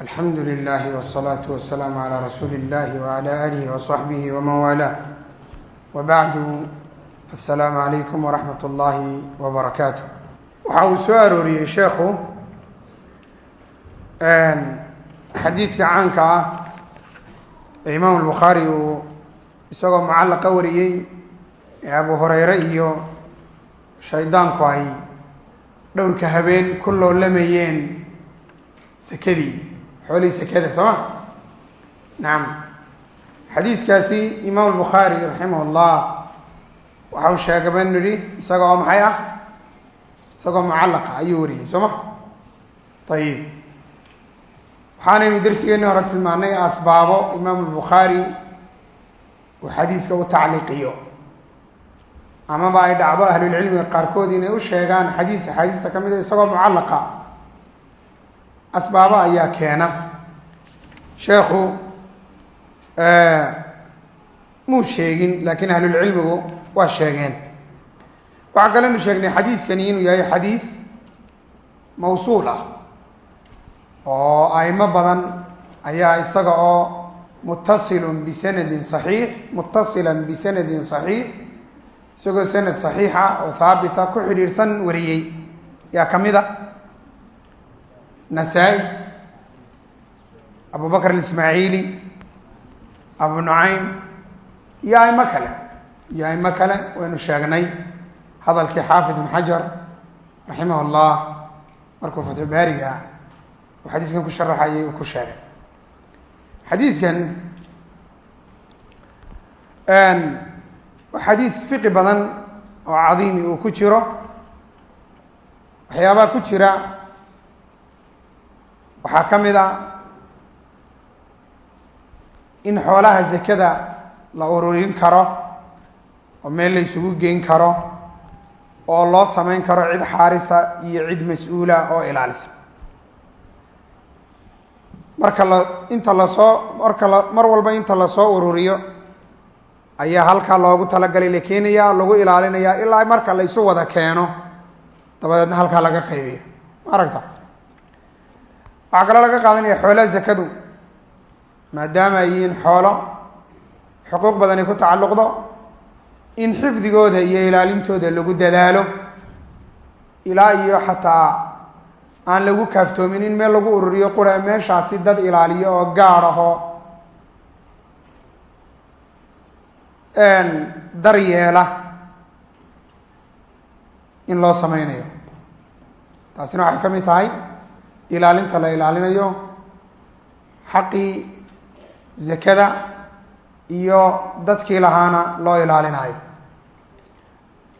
alxamdu lilahi wsalaatu wasalaamu calaa rasuuli illahi wala alihi wasaxbihi waman waalaa wabacdu assalaamu calaykum waraxmat ullaahi wabarakaatu waxa uu soo arooriyey sheekhu xadiiska caanka ah ee imaam albukhaari uu isagoo mucallaqa wariyey ee abu hureyre iyo shaydaanku ay dhowrka habeen ku loolamayeen sekadii xoolihii sekada soo ma? Nacam xadiiskaasi imaam albukhaari raximah llah waxa uu sheegay banu yihi isaga oo maxay ah? Isagoo mucallaqa ayuu wariyey soo ma? Ayib waxaanaynu darsigeeni hore tilmaanay asbaabo imaam albukhaari uu xadiiska u tacliiqiyo. Amaba ay dhacdo ahlulcilmiga qaarkood inay u sheegaan xadiis axaadiista ka mid a isagoo mucallaqa asbaabo ayaa keena. Sheekhu muu sheegin laakiin ahlulcilmigu waa sheegeen. Waxaa kalenu sheegnay xadiiskani inuu yahay xadiis mawsuul ah. Oo aimo badan ayaa isaga oo muttasilun bisanadin saxiix muttasilan bisanadin saxiix isagoo sanad saxiixa oo haabita ku xidhiidhsan wariyey. Yaa ka mid a nasaa-i abu bakr alismaaciili abu nucaym iyo aimo kale. Iyo aimo kale waynu sheegnay hadalkii xaafid ibn xajar raximah llah markuu fatxu baariga uu xadiiskan ku sharaxayay uu ku sheegay. Xadiiskan xadiis fiqi badan oo cadiimi uu ku jiro waxyaabaha ku jira waxaa ka mid a in xoolaha sekada la ururin karo oo meel la ysugu geyn karo oo loo samayn karo cid xaarisa iyo cid mas'uula oo ilaalisa. Marka la inta la soo marka la mar walba inta la soo ururiyo ayaa halkaa loogu talagalay la keenaya lagu ilaalinaya ilaa marka la isu wada keeno dabadeedna halkaa laga qaybiyo. Ma aragta waxaa kaloo laga qaadanaya xoolaha zakadu maadaama ay yihiin xoolo xuquuq badani ku tacalluqdo in xifdigooda iyo ilaalintooda lagu dadaalo ilaa iyo xataa aan lagu kaaftoomin in meel lagu ururiyo qura meeshaasi dad ilaaliyo oo gaad ahoo daryeela in loo sameynayo taasina waxay ka mid tahay ilaalinta la ilaalinayo xaqii zakada iyo dadkii lahaana loo ilaalinayo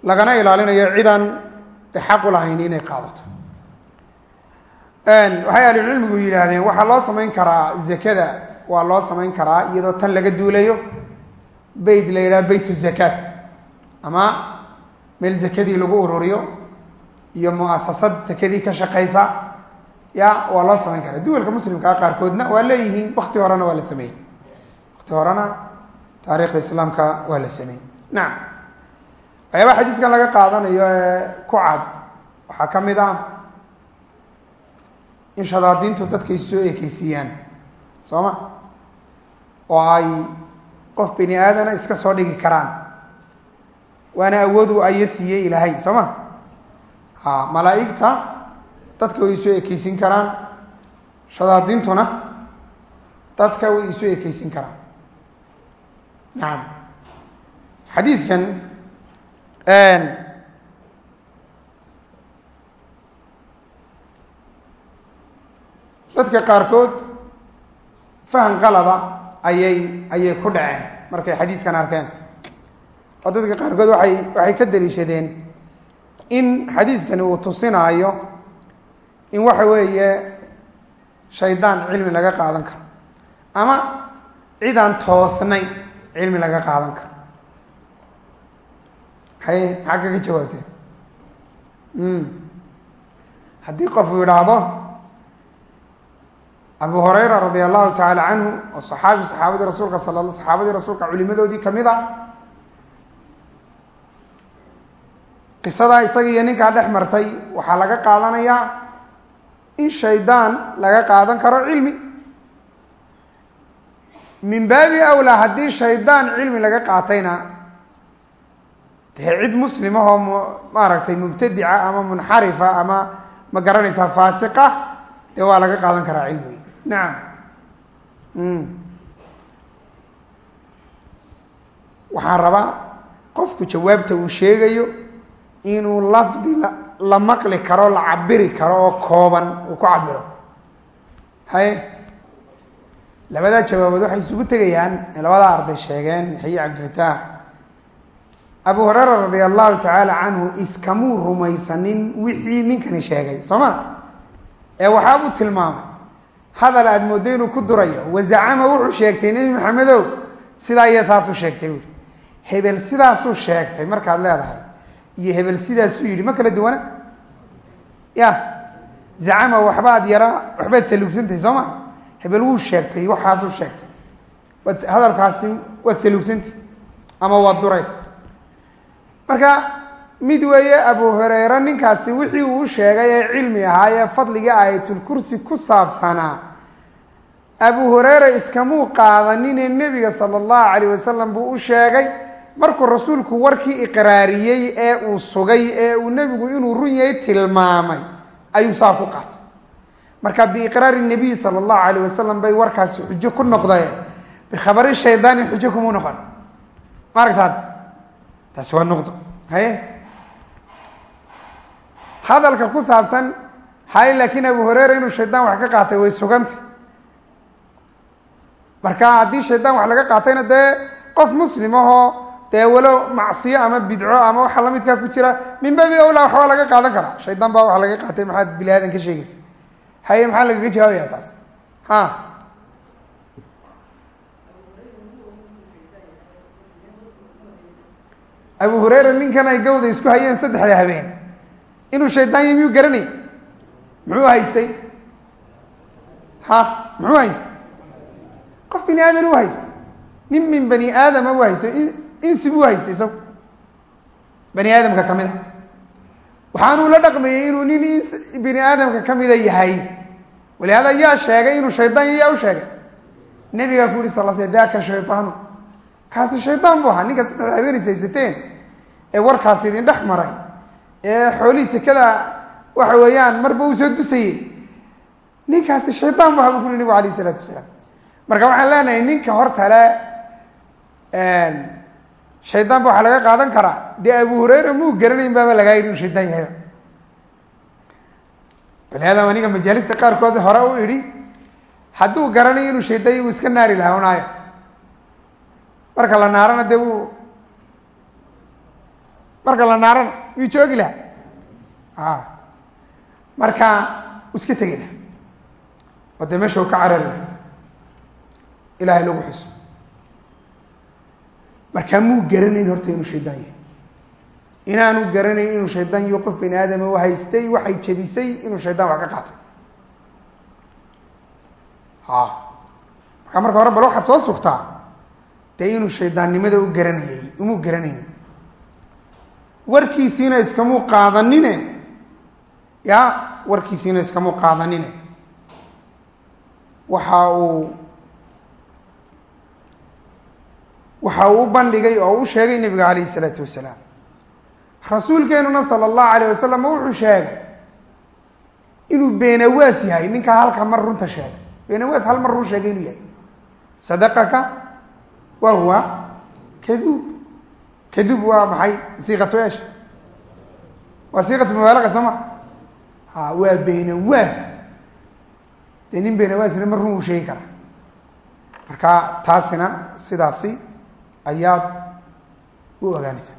lagana ilaalinayo cidan de xaq u lahayn inay qaadato. Waxay ahlucilmigu yidhaahdeen waxaa loo samayn karaa zakada waa loo samayn karaa iyadoo tan laga duulayo beyt la yidhaha beyt zakaat ama meel zakadii lagu ururiyo iyo muasasad zakadii ka shaqaysa ya waa loo samayn karaa. Duwalka muslimkaa qaarkoodna waa leeyihiin wakti horena waa la sameeyey. Wakti horena taarikhda islaamka waa la sameeyey. Nacam waxyaabaa xadiiskan laga qaadanayo ee ku cad waxaa ka mid ah in shadaadiintu dadka soo ekeysiiyaan soo ma? Oo ay qof bini aadana iska soo dhigi karaan. Waana awood uu ayo siiyey ilaahay soo ma? Ha malaaigta dadka way isu ekeysin karaan. Shadaadiintuna dadka way isu ekeysin karaan. Nacam xadiiskan dadka qaarkood fahan qalada ayay ayay ku dhaceen markay xadiiskan arkeen. Oo dadka qaarkood waay waxay ka daliishadeen in xadiiskani uu tusinaayo in waxa weeye shaydaan cilmi laga qaadan karo. Ama cidaan toosnayn cilmi laga qaadan karo. Hay maxaa kaga jawaabteen haddii qofuu yidhaahdo abu hurayra radi allahu tacaala canhu oo saxaabi saxaabadii rasuulka sal saxaabadii rasuulka culimadoodii ka mid a qisadaa isaga iyo ninkaa dhex martay waxaa laga qaadanayaa shaydaan laga qaadan karo cilmi. Min baabi awlaa haddii shaydaan cilmi laga qaatayna dee cid muslimahoo maaragtay mubtadica ama munxarifa ama ma garanaysaa faasiqa dee waa laga qaadan karaa cilmigi nacam waxaan rabaa qofku jawaabta uu sheegayo inuu lafdi la maqli karo la cabiri karo oo kooban uu ku cabiro haye labadaa jawaabood waxay isugu tegayaan labadaa arday sheegeen yaxye cabdifataax abu hureyra radi allahu tacaala canhu iskamuu rumaysanin wixii ninkani sheegay soo ma? Ee waxaabuu tilmaamay hadal aada mooddo inuu ku durayo wazacama wuxuu sheegtay nebi maxamedow sidaa iyo saasuu sheegtay buui hebel sidaasuu sheegtay markaad leedahay iyo hebel sidaasuu yidhi ma kala duwana? Ya zacama waxbaad yaraa waxbaad saluugsantahay soo ma? Hebel wuu sheegtay waxaasuu sheegtay. Waad hadalkaasi waad saluugsantahy ama waad duraysa marka mid weeye abu hureyre ninkaasi wixii uu sheegay ee cilmi ahaa ee fadligii aayatulkursi ku saabsanaa abu hureyre iskamuu qaadanine nebiga sala allahu calayh wasalam buu u sheegay markuu rasuulku warkii iqraariyey ee uu sugay ee uu nebigu inuu run yahay tilmaamay ayuu saa ku qaatay. Marka biiqraari nabiyi sala allahu calayh wasalam bay warkaasi xujo ku noqdeen bikhabari shaydaani xujo kumuu noqon. Ma aragtaad taasi waa noqdo haye? Hadalka ku saabsan hay laakiin abu hureyra inuu shaydaan wax ka qaatay way sugantay. Marka haddii shaydaan wax laga qaatayna dee qof muslim ahoo dee walo macsiyo ama bidco ama waxa lamidkaa ku jira min baabi awlaa waxbaa laga qaadan karaa. Shaydaan baa wax laga qaatay maxaad bini aadan ka sheegaysa. Haye maxaa lagaga jawaabaya taas? Ha? Abu hureyra ninkan ay gawda isku hayeen saddexda habeen. Inuu shaydaan yahy miyuu garanay muxuu haystay? Ha? Muxuu haystay? Qof bini aadan u haystay? Nin min bani aadama u haystay insi buu haystay isagu bani aadamka ka mid a waxaanuu la dhaqmayey inuu nin ins bini aadamka ka mida yahay. Walihaada yaa sheegay inuu shaydaan yaa u sheegay. Nabigaa ku yihi sal sl daka shaydaanu kaasi shaydaan buu ahaa. Ninka saddex habeenis haysateen ee warkaas idin dhex maray. Ee xoolihii sekada waxa weeyaan marba uu soo dusayey. Ninkaasi shaydaan bu ahaa bu ku yuri nabig alayh isalaatu wasalaam. Marka waxaan leenahay ninka hortale shaydaan ba waxaa laga qaadan karaa. Dee abu hureyra muu garanayn baaba lagaa yidhi inuu shaydaan yahay. Baniaadam aniga majaalista qaarkood hore u idhi hadduu garanayo inuu shaydaan yahy wuu iska naari lahaa unaayo marka la naarana dee wuu marka la naarana wuu joogi laha a marka iska tegi laha oo dee meesha uu ka carari laha ilaahay lagu xuso markaa muu garanayn horta inuu shaydaan yahay. Inaanu garanayn inuu shaydaan yaho qof bani aadama haystay waxay jebisay inuu shaydaan wax ka qaatay a markaa marka hore bal waxaad soo sugtaa dee inuu shaydaannimada u garanayay umuu garanayn. Warkiisiina iskamuu qaadanine? Ya warkiisiina iskamuu qaadanine. Waxa uu waxa uu u bandhigay oo u sheegay nebiga calayhi isalaatu wasalaam. Rasuulkeenuna sala allahu alayh wasalam wuxuu sheegay inuu beenawaas yahay ninkaa halka mar runta sheegay. Beenawaas hal mar run sheegay inuu yahay. Sadaqaka wa huwa kaduub kaduub waa maxay? Siiqatu esh waa siiqatu mubaalaqa soo ha waa beenawaas. Dee nin beenawaasna mar run uu sheegi karaa. Marka taasina sidaasi ayaad u ogaanaysaa.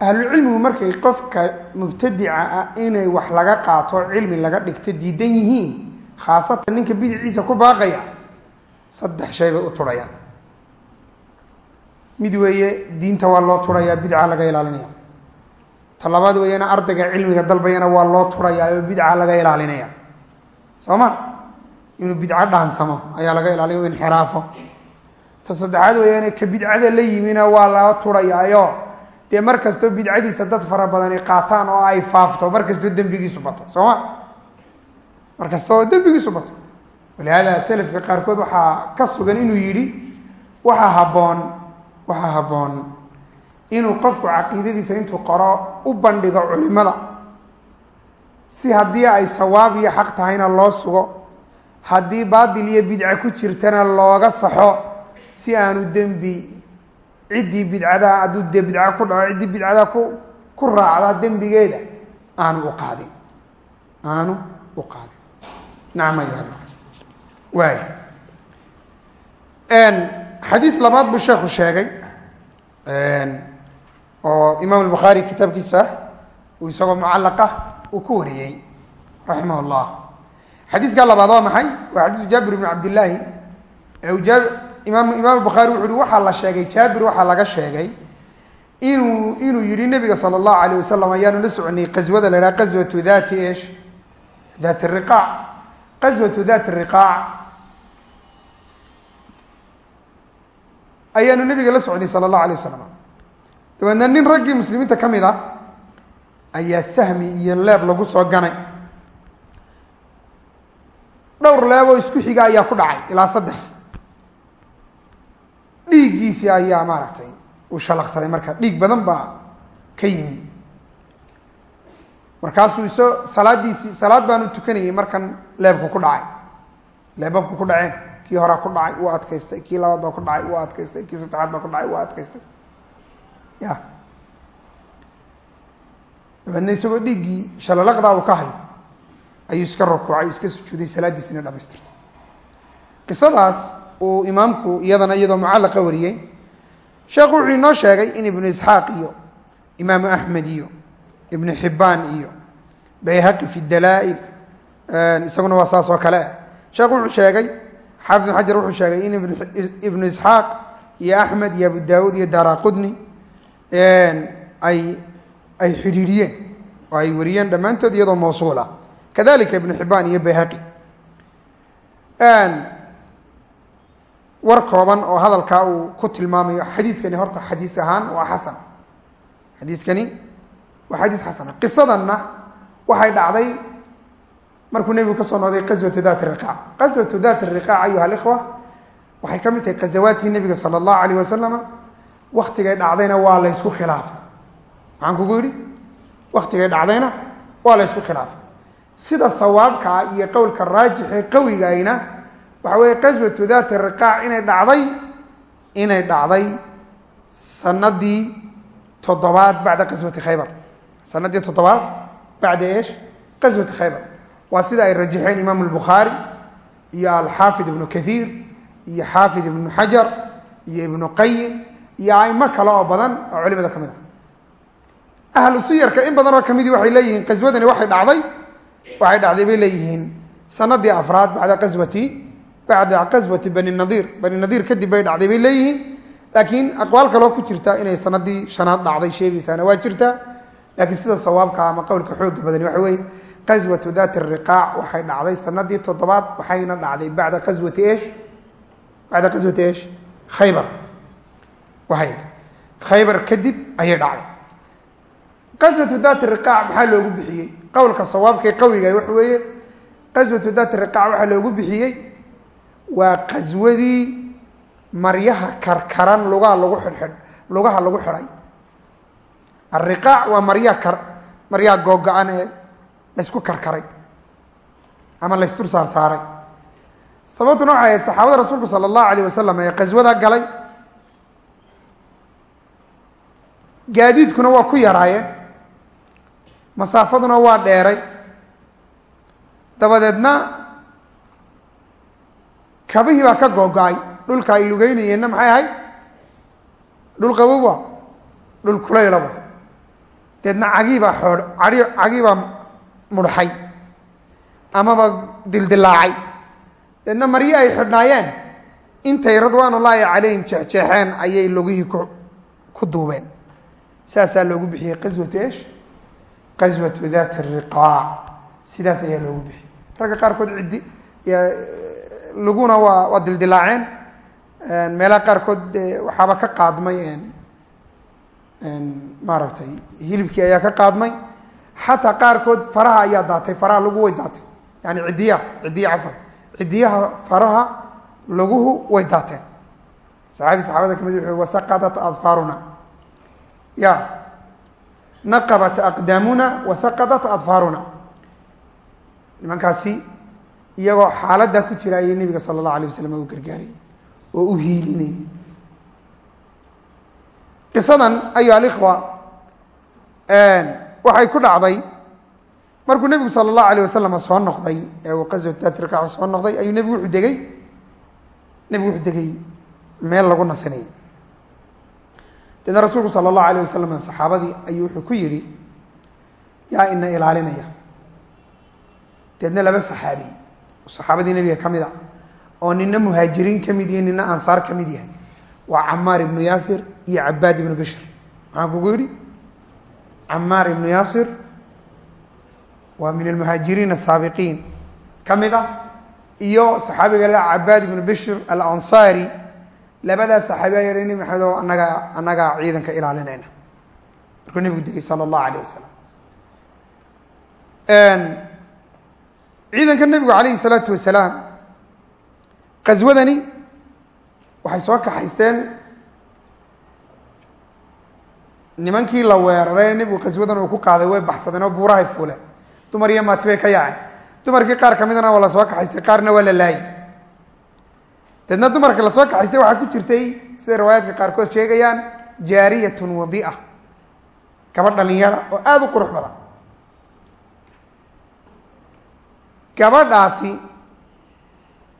Ahlulcilmigu markay qofka mubtadica ah inay wax laga qaato cilmi laga dhigto diidan yihiin khaasatan ninka bidiciisa ku baaqaya saddex shay bay u turhayaan mid weeye diinta waa loo turhayaa bidca laga ilaalinaya ta labaad weeyana ardayga cilmiga dalbayana waa loo turhayaa oo bidca laga ilaalinaya soo ma? Inuu bidco dhaansamo ayaa laga ilaaliya inxiraafo ta saddexaad weeyaan ka bidcada la yimina waa la turhayaayo dee mar kastoo bidcadiisa dad fara badani qaataan oo ay faafto mar kastoo dembigiisu bato soo ma? Mar kasta oo dembigiisu bato. Walihaada selafka qaarkood waxaa ka sugan inuu yidhi waxaa habboon waxaa habboon inuu qofku caqiidadiisa intuu qoro u bandhigo culimada. Si haddii ay sawaab iyo xaq tahayna loo sugo haddii baatil iyo bidca ku jirtana looga saxo si aanu dembi ciddii bidcada hadduu de bidca ku dhaco ciddii bidcada ku ku raacda dembigeeda aanu u qaadin. Aanu u qaadin. Nacam ayuha waay xadiis labaad buu sheekhu sheegay. Oo imaam albukhaari kitaabkiisa uu isagoo mucallaqah uu ku wariyey raximah llah xadiiska labaad waa maxay? Waa xadiisu jaabir bn cabdillaahi imaam imaam bukhaari wuxu uhi waxaa la sheegay jaabir waxaa laga sheegay inuu inuu yihi nabiga sala allahu alayh wasalam ayaanu la soconay qaswada la haha qaswatu dati esh dat riqaac. Qaswatu dati riqaac. Ayaanu nabiga la soconay sala allahu alayh wasalam dabeedna nin raggii muslimiinta ka mid ah ayaa sahmi iyo leeb lagu soo ganay. Dhowr leeboo isku xiga ayaa ku dhacay ilaa saddex dhiiggiisii ayaa maaragtay uu shalaqsaday marka dhiig badan baa ka yimi. Markaasuu iso salaadiisii salaad baanu tukanayay markan leebku ku dhacay. Leebabku ku dhaceen kii horaa ku dhacay wuu adkaystay kii labaad baa ku dhacay wuu adkaystay kii saddexaad baa ku dhacay wuu adkaystay. Ya. Dabeedna isagoo dhiiggii shalalaqdaa uu ka hayo ayuu iska rukuucay iska sujuuday salaaddiisina dhamaystirtay qisadaas uu imaamku iyadana iyadoo mucallaqa wariyey sheekhu wuxuu inoo sheegay in ibnu isxaaq iyo imaamu axmed iyo ibnu xibbaan iyo bayhaqi fi dalaa-il isaguna waa saas oo kale ah. Sheekhu wuxuu sheegay xaafid ibn xajar wuxuu sheegay in ibnu isxaaq iyo axmed iyo abu daawuud iyo daara ay ay xidhiidhiyeen oo ay wariyeen dhammaantood iyadoo mawsuul ah. Kadalika ibnu xibbaan iyo bayhaqi war kooban oo hadalkaa uu ku tilmaamayo xadiiskani horta xadiis ahaan waa xasan. Xadiiskani waa xadiis xasana qisadanna waxay dhacday markuu nebigu ka soo noqday qaswatu dat riqaac qaswatu dat riqaac ayuha alikhwa waxay ka mid tahay qazawaadkii nebiga sala allahu alayh wasalama waktigay dhacdayna waa la ysku khilaafay. Maxaan kugu yidhi waktigay dhacdayna waa la khilaafay. Sida sawaabkaa iyo qowlka raajixee qawigayna waxa weeye qaswatu dati riqaac inay dhacday inay dhacday sanadii toddobaad bacda qaswati khaybar. Sanadii toddobaad bacda eesh? Qaswati khaybar. Waa sida ay rajaxeen imaam albukhaari iyo alxaafid ibnu kaiir iyo xaafid ibnu xajar iyo ibnu qayim iyo aimo kale oo badan oo culimada ka mid ah. Ahlu siyarka in badan oo kamidii waxay leeyihiin qaswadani waxay dhacday waxay dhacday bay leeyihiin sanadii afraad bacda qaswati bacda qaswati bani nadiir bani nadiir kadib bay dhacday bay leeyihiin. Laakiin aqwaal kaloo ku jirta inay sanadii shanaad dhacday sheegaysaana waa jirta. Laakiin sida sawaabka ama qowlka xooga badani waxa weeye qaswatu dati riqaac waxay dhacday sanadii toddobaad waxayna dhacday bacda qaswati esh bacda qaswati esh khaybar. Wahay khaybar kadib ayay dhacday. Qaswatu dati riqaac maxaa loogu bixiyey? Qowlka sawaabkae qawiga waxa weeye qaswatu dati riqaac waxaa waa qaswadii maryaha karkaran lugaha lagu xidhxidh lugaha lagu xidhay. Ariqaac waa maryaha kar maryaha googo-an ee laysku karkaray ama laystur saar saaray. Sababtuna waxay ahayd saxaabada rasuulku sala allahu alayh wasalam ee qaswada galay gaadiidkuna waa ku yaraayeen masaafaduna waa dheeray. Dabadeedna kabihii baa ka googo-ay dhulka ay lugeynayeenna maxay ahayd? Dhul qabowa dhul kulaylaba deedna cagiibaa ai cagiibaa mudxay amaba dildilaacay deedna maryi ay xidhnaayeen. Intay radwaanullaahi calayhim jeexjeexeen ayay logihii ku ku duubeen. Saasaa loogu bixiyey qaswatu esh qaswatu dati riqaac sidaas ayaa loogu bixiyey. Ragga qaarkood ciddi laguna waa waa dildilaaceen. Meelaha qaarkood waxaaba ka qaadmay maaragtay hilibkii ayaa ka qaadmay. Xataa qaarkood faraha ayaa daatay faraha lagu way daatay. Yani cidiyaha cidiya cafan cidiyaha faraha laguhu way daateen. Saxaabi saxaabada ka mid wuxuu wasaqadat adfaaruna. Ya. Naqabat aqdaamuna wasaqadat adfaaruna. Nimankaasi iyagoo xaaladdaa ku jira ayay nebiga sala allahu alay wasalam u gargaarayay oo u hiilinayay. Qisadan ayo alikhwa waxay ku dhacday markuu nebigu sala allahu alayh wasalam soo noqday ee uu qaswat tatrika soo noqday ayuu nebigu wuxuu degey nebigu wuxuu degay meel lagu nasanayay. Deedna rasuulku sala allahu alayh wasalam saxaabadii ayuu wuxuu ku yidhi yaa ina ilaalinaya. Deedna laba saxaabi saxaabadii nebiga ka mid a oo nina muhaajiriin ka mid yahay nina ansaar ka mid yahay waa camaar ibnu yaasir iyo cabaad ibnu bishr. Maxaan kugu yidhi? Camaar ibnu yaasir waa min almuhaajiriin asaabiqiin ka mid ah iyo saxaabiga la cabaad ibnu bishr alansaari. Labadaa saxaabi ayaa nebi maxamed oo anagaa annagaa ciidanka ilaalinayna. Markuu nebigu degay sala allahu alayh wasalam ciidanka nebigu calayhi salaatu wasalaam qaswadani waxay soo kaxaysteen. Nimankii la weeraray nebigu qaswadan uu ku qaaday way baxsadeen oo buurahay fuuleen dumar iyo maati bay ka yaaceen dumarkii qaar ka midna waa la soo kaxaystay qaarna waa la laayay. Deedna dumarka la soo kaxaystay waxaa ku jirtay siday riwaayaadka qaarkood sheegayaan jaariyatun wadi'a gabadh dhalinyara oo aada u qurux badan gabadhaasi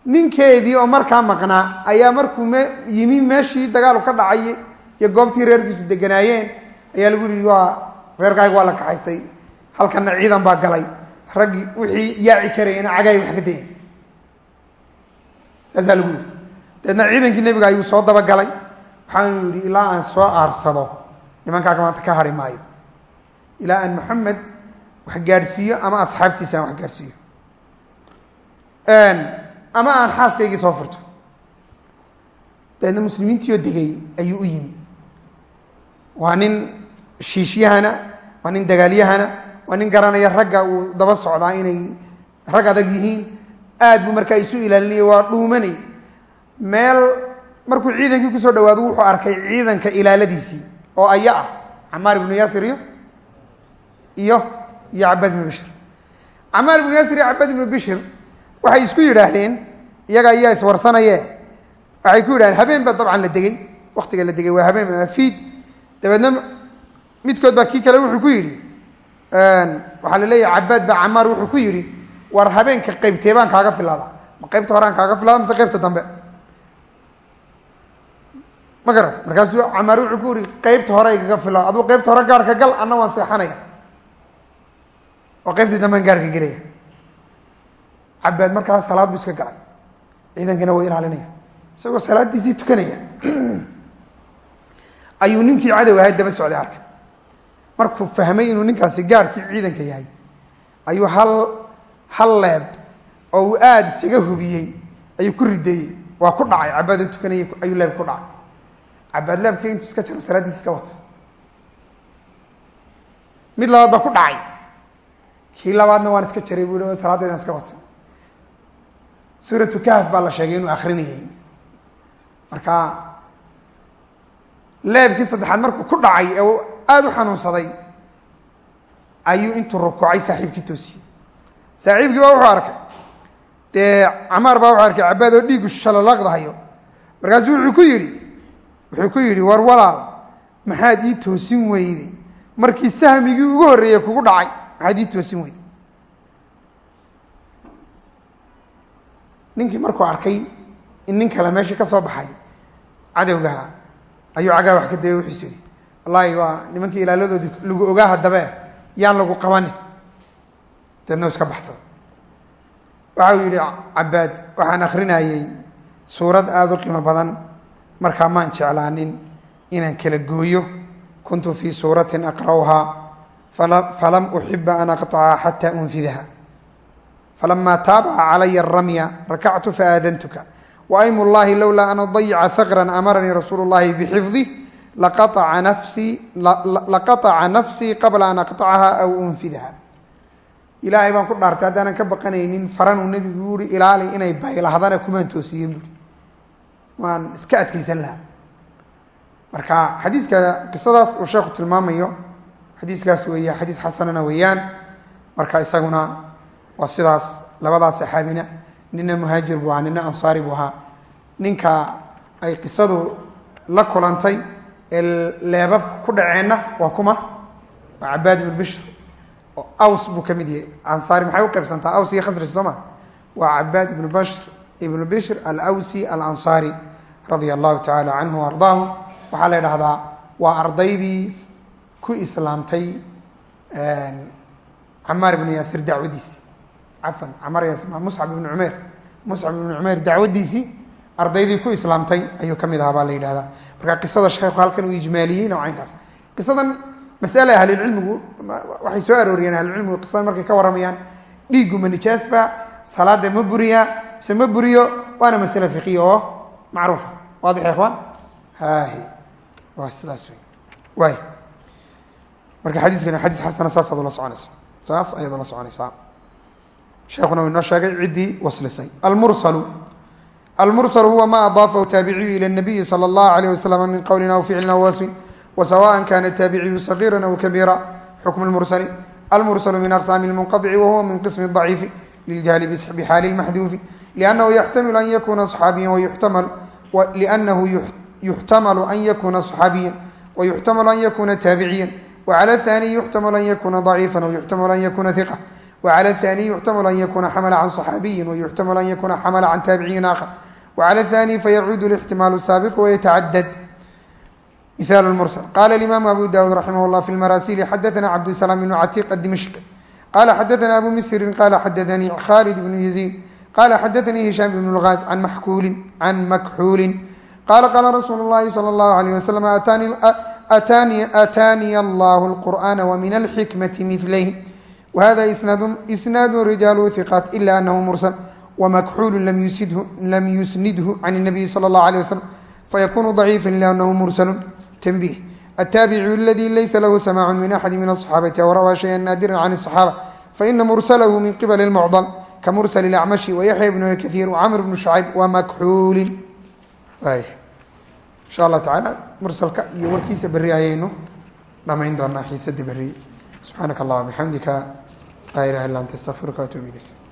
ninkeedii oo markaa maqnaa ayaa markuu me yimi meeshii dagaalu ka dhacay iyo goobtii reerkiisu deganaayeen ayaa lagu yihi waa reerkaaga waa la kaxaystay. Halkana ciidan baa galay. Raggii wixii yaaci karayena cagaay wax ka dayen saasaa lagu yihi dabeedna ciidankii nebiga ayuu soo dabagalay. Waxaanu yihi ilaa aan soo aarsado nimankaaga maanta ka hari maayo. Ilaa aan maxamed wax gaadhsiiyo ama asxaabtiisa aan wax gaadhsiiyo ama aan xaaskaygii soo furto. Dabeedna muslimiintiioo degay ayuu u yimi. Waa nin shiishyahana waa nin dagaalyahana waa nin garanaya ragga uu daba socdaa inay rag adag yihiin. Aad buu markaa isu ilaalinaya waa dhuumanay. Meel markuu ciidankii ku soo dhawaado wuxuu arkay ciidanka ilaaladiisii oo aya ah camaar ibnu yaasir iyo iyo iyo cabaad ibnu bishir camaar ibnu yaasir iyo cabaad ibnu bishir waxay isku yidhaahdeen iyaga ayaa iswarsanaye. Waxay ku yidhahdeen habeen baa dabcan la degey waktiga la degay waa habeen ama fiid. Dabeedna midkood baa kii kale wuxuu ku yidhi waxaa la leeyahay cabaad baa camaar wuxuu ku yidhi war habeenka qaybtee baan kaaga filaada. Ma qaybta horeaan kaaga filaada mise qaybta dambe ma garata markaasuu camaar wuxuu ku yihi qaybta hore igaga filaada. Aduu qaybta hore gaarhka gal anna waan seexanaya. Oo qaybtii dambean gaarhka gelaya cabaad markaa salaad bu iska galay. Ciidankana waa ilaalinaya isagoo salaadiisii tukanaya. Ayuu ninkii cadow ahay daba socday arkay markuu fahmay inuu ninkaasi gaarhkii ciidanka yahay ayuu hal hal leeb oo uu aada isaga hubiyey ayuu ku rideeyey. Waa ku dhacay. Cabaad tukanayay ayuu leeb ku dhacay. Cabaad leebka intuu iska jaro salaaddiis iska wata mid labaad baa ku dhacay. Kii labaadna waan iska jaray buu salaadeedan iska wata suuratu kahf baa la sheegay inuu akrinayay marka leebkii saddexaad markuu ku dhacay ee uu aada u xanuunsaday ayuu intuu rukuucay saaxiibkii toosiyey saaxiibkii baa wuxuu arkay. Dee camaar baa wuxuu arkay cabaad oo dhiigu shalalaqdahayo. Markaasuu wuxuu ku yidhi wuxuu ku yidhi war walaal maxaad ii toosin weyday? Markii sahmigii ugu horreeyey kugu dhacay maxaad ii toosin weyday ninkii markuu arkay in nin kale meeshii ka soo baxay cadowgaha ayuu cagaa wax ka dayay wuxuus yidhi wallaahi waa nimankii ilaaladoodii lagu ogaa haddabe yaan lagu qabanin deedna iska baxsada waxa uu yidhi cabaad waxaan akrinayey suurad aada u qiimo badan markaa maan jeclaanin inaan kala gooyo. Kuntu fii suuratin aqra'uhaa falam uxiba an aqطaca xata unfidaha falama taabaca calaya aramya rakactu faaadantuka waaym ullaahi lowlaa an adayica haqran amaranii rasuulu llaahi bixifdih laqaaca nafsii qabla an aqacaha aw unfidaha ilaahay baan ku dhaartay haddaanan ka baqanaynin faranuu nebigu yihi ilaali inay baylahdana kumaan toosiyen buui waan iska adkaysan lahaa marka xadiiska qisadaas uu sheekhu tilmaamayo xadiiskaas weeya xadiis xasanana weeyaan marka isaguna waa sidaas labadaas saxaabina nina muhaajir buu ahaa nina ansaari buu ahaa. Ninka ay qisadu la kulantay ee leebab ku dhaceenna waa kuma waa cabaad ibn bishr. Aws buu ka mid yahay. Ansaari maxay u qaybsantaa? Aws iyo khasraj soo waa cabaad ibnu bashr ibnu bishr alawsi alansaari radia allahu tacaala canhu ardaahu. Waxaa la idhahdaa waa ardaydii ku islaamtay camaar ibnu yaasir dacwadiisii cafan camaar yaasir muscab ibnu cumeer muscab ibnu cumeer dacwadiisii ardaydii ku islaamtay ayuu ka mid ahaa baa la yidhahdaa marka qisada sheekhu halkan uu ijmaaliyey noocaynkaas qisadan masale ahlilcilmigu waxay soo arooriyeen ahlulcilmigu qisadan markay ka warramayaan dhiiggu ma nijaasba salaada ma buriyaa mise ma buriyo waana masale fiqiya oo macruufa. Waadix ya ikhwaan hahi waa sidaas wey waay marka xadiiskani xadiis xasana saasaad ula soconaysa. Saas ayaad ula soconaysaa sheekuna uu inoo sheegay ciddii waslisay almursalu almursل huwa ma adaafahu taabiciyu ilى الnabiyi slى اllah عalيه waslm min qowlin aw ficlin aw wasfin wsawaءa kana taabiciyu صagiira aw kabiira xukm اmursl almursl min aqsam اmunqaطci wahuwa min qism الضaciifi liljahli bxaali اmaxduufi lأnnahu yaxtamil an yakuna صxaabiya lأnnahu yuxtamalu an yakuna صxaabiya wayuxtamalu an yakuna taabiciya wclى الثاني yuxtamalu an yakuna ضaciifa aw yuxtamalu an yakuna ثiqa wclى الثاني yuxtamalu an yakuna xamla can صxaabiyi wayuxtamalu an yakuna xamla can taabiciyin akhar wclى الثاني fayacuud الاxtimaal الsaabiq wayatacadad مثال المرسل قال الإمام أبو داود رحمه الله في المراسيل حدثنا عبد السلام بن عتيق الدمشق قال حدثنا أبو مسر قال حدثني خالد بن يزيد قال حدثني هشام بن الغاز عن محكول عن مكحول قال قال رسول الله صلى الله عليه وسلم أتاني, أتاني, أتاني الله القرآن ومن الحكمة مثليه وهذا إسناد, إسناد رجال ثقات إلا أنه مرسل ومكحول لم يسنده, لم يسنده عن النبي صلى الله عليه وسلم فيكون ضعيفا لأنه مرسل تنبيه التابع الذي ليس له سماع من أحد من الصحابة أو روى شيئا نادرا عن الصحابة فإن مرسله من قبل المعضل كمرسل الأعمشي ويحيى بن كثير وعمر بن شعيب ومكحول إن شاء الله تعالى مرسلك يوركيس بري أيينه لما عنده الناحية سد بري سبحانك laa ilaha illa anta astaqfiruka ilayk